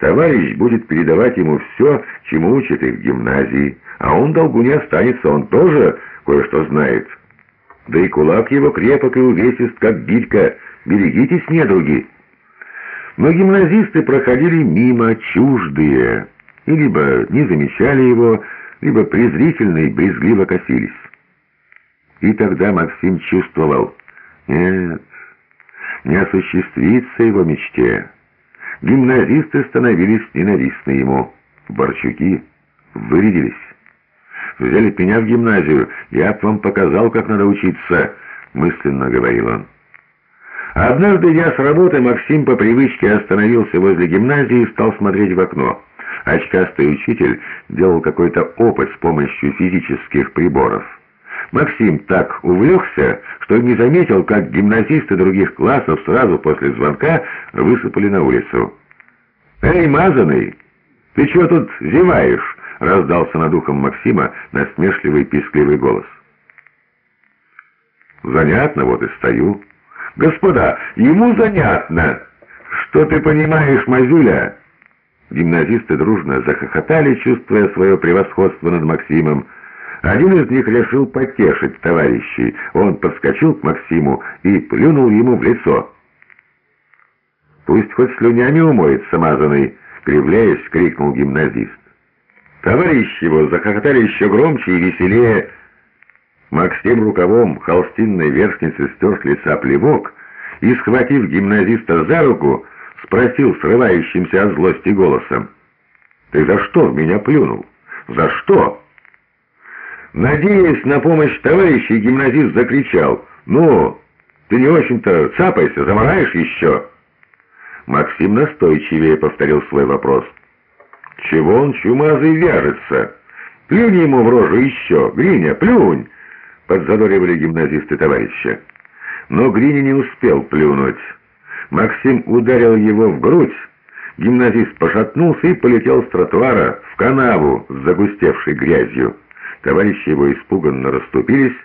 Товарищ будет передавать ему все, чему учат их в гимназии, а он долгу не останется, он тоже кое-что знает. Да и кулак его крепок и увесист, как билька. Берегитесь, недруги. Но гимназисты проходили мимо, чуждые, и либо не замечали его, либо презрительно и брезгливо косились. И тогда Максим чувствовал, нет, не осуществится его мечте. Гимназисты становились ненавистны ему. Борчуки вырядились. Взяли меня в гимназию, я б вам показал, как надо учиться, мысленно говорил он. Однажды я с работы, Максим по привычке остановился возле гимназии и стал смотреть в окно. Очкастый учитель делал какой-то опыт с помощью физических приборов. Максим так увлекся, что не заметил, как гимназисты других классов сразу после звонка высыпали на улицу. «Эй, мазаный, ты чего тут зеваешь?» — раздался над ухом Максима насмешливый пискливый голос. «Занятно, вот и стою». «Господа, ему занятно!» «Что ты понимаешь, Мазюля?» Гимназисты дружно захохотали, чувствуя свое превосходство над Максимом. Один из них решил потешить товарищей. Он подскочил к Максиму и плюнул ему в лицо. «Пусть хоть слюнями умоется смазанный!» — кривляясь, крикнул гимназист. Товарищи его захохотали еще громче и веселее. Максим рукавом холстинной вершницы стер с лица плевок и, схватив гимназиста за руку, спросил срывающимся от злости голосом. «Ты за что в меня плюнул? За что?» Надеясь на помощь товарищей, гимназист закричал. «Ну, ты не очень-то цапайся, замораешь еще?» Максим настойчивее повторил свой вопрос. «Чего он чумазый вяжется? Плюнь ему в рожу еще! Гриня, плюнь!» Подзадоривали гимназисты товарища. Но Гриня не успел плюнуть. Максим ударил его в грудь. Гимназист пошатнулся и полетел с тротуара в канаву с загустевшей грязью. Товарищи его испуганно расступились,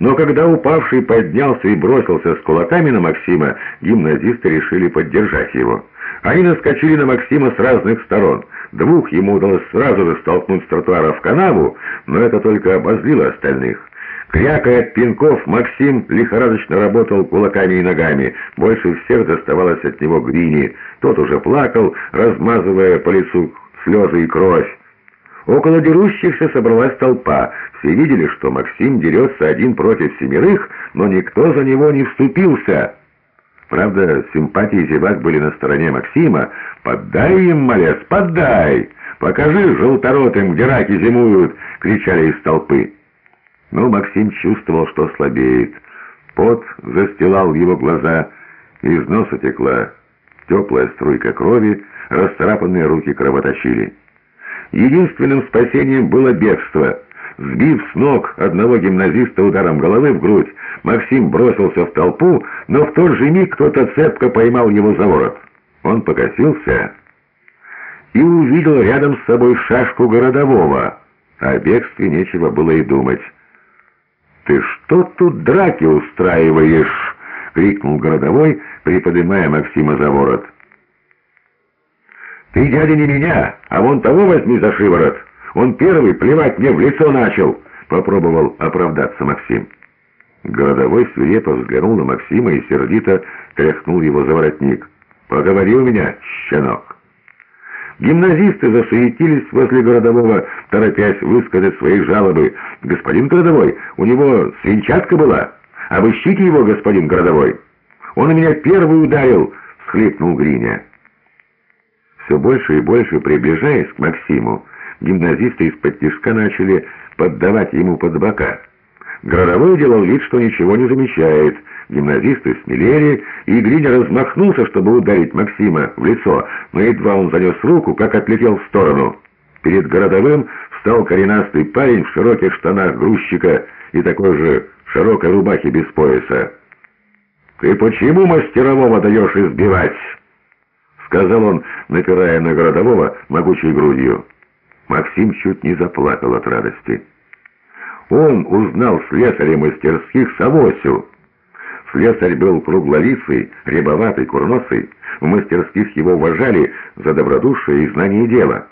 но когда упавший поднялся и бросился с кулаками на Максима, гимназисты решили поддержать его. Они наскочили на Максима с разных сторон. Двух ему удалось сразу же столкнуть с тротуара в канаву, но это только обозлило остальных. Крякая от пинков, Максим лихорадочно работал кулаками и ногами. Больше всех доставалось от него Грини. Тот уже плакал, размазывая по лицу слезы и кровь. Около дерущихся собралась толпа. Все видели, что Максим дерется один против семерых, но никто за него не вступился. Правда, симпатии зевак были на стороне Максима. «Поддай им, малец, поддай! Покажи желторотым, где раки зимуют!» — кричали из толпы. Но Максим чувствовал, что слабеет. Пот застилал его глаза, из носа текла теплая струйка крови, расцарапанные руки кровоточили. Единственным спасением было бегство. Сбив с ног одного гимназиста ударом головы в грудь, Максим бросился в толпу, но в тот же миг кто-то цепко поймал его за ворот. Он покосился и увидел рядом с собой шашку городового. О бегстве нечего было и думать. «Ты что тут драки устраиваешь?» — крикнул городовой, приподнимая Максима за ворот. «Ты, дядя, не меня, а вон того возьми за шиворот. Он первый плевать мне в лицо начал», — попробовал оправдаться Максим. Городовой свирепо взглянул на Максима и сердито тряхнул его за воротник. «Поговори у меня, щенок!» Гимназисты засуетились возле городового, торопясь высказать свои жалобы. «Господин городовой, у него свинчатка была. Обыщите его, господин городовой!» «Он меня первый ударил!» — всхлипнул Гриня. Все больше и больше приближаясь к Максиму, гимназисты из-под тишка начали поддавать ему под бока. Городовой делал вид, что ничего не замечает. Гимназисты смелели, и Гриня размахнулся, чтобы ударить Максима в лицо, но едва он занес руку, как отлетел в сторону. Перед городовым встал коренастый парень в широких штанах грузчика и такой же широкой рубахе без пояса. «Ты почему мастерового даешь избивать?» Сказал он, напирая на городового могучей грудью. Максим чуть не заплакал от радости. Он узнал слесаря мастерских Савосю. Слесарь был круглолицый, рябоватый, курносый. В мастерских его уважали за добродушие и знание дела.